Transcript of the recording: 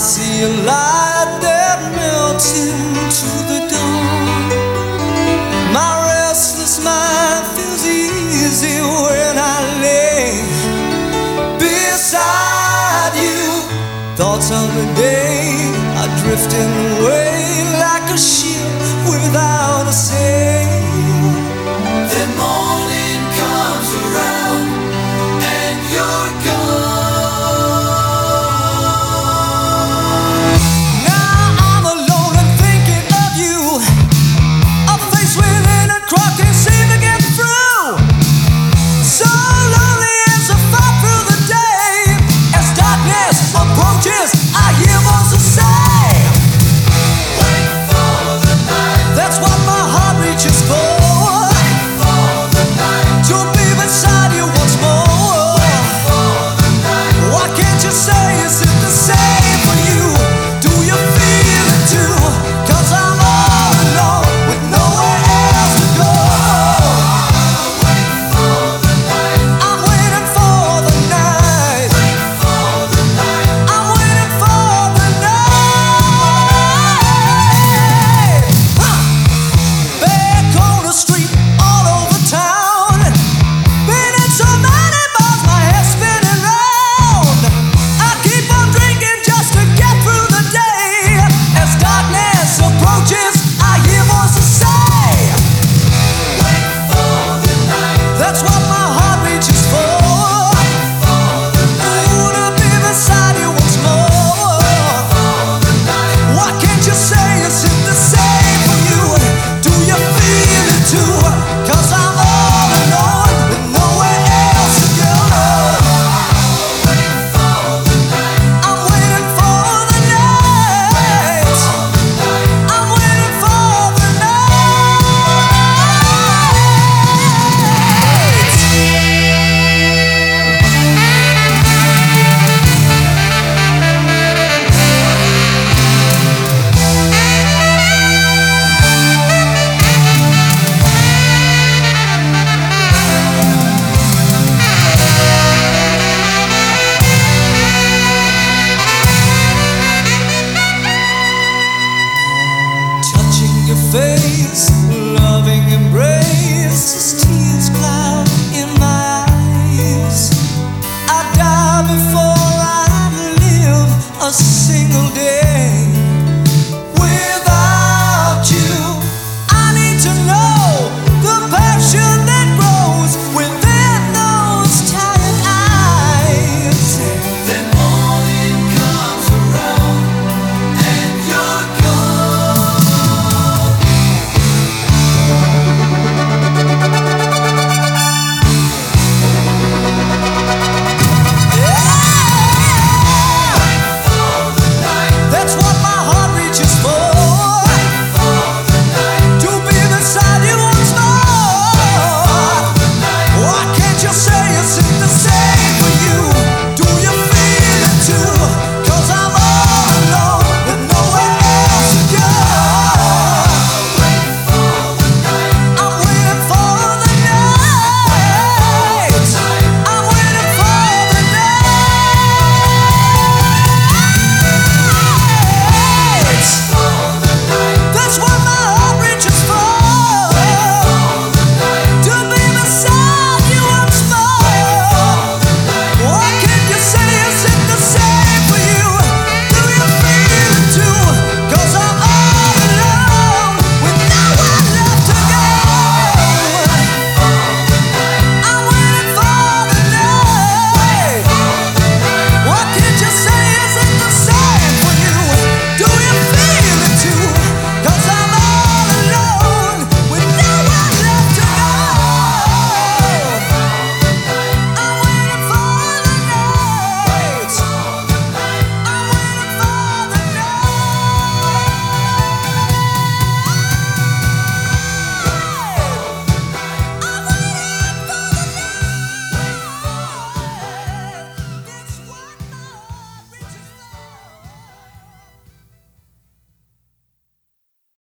see a light that melts into the dawn. My restless mind feels easy when I lay beside you. Thoughts of the day are drifting away. Face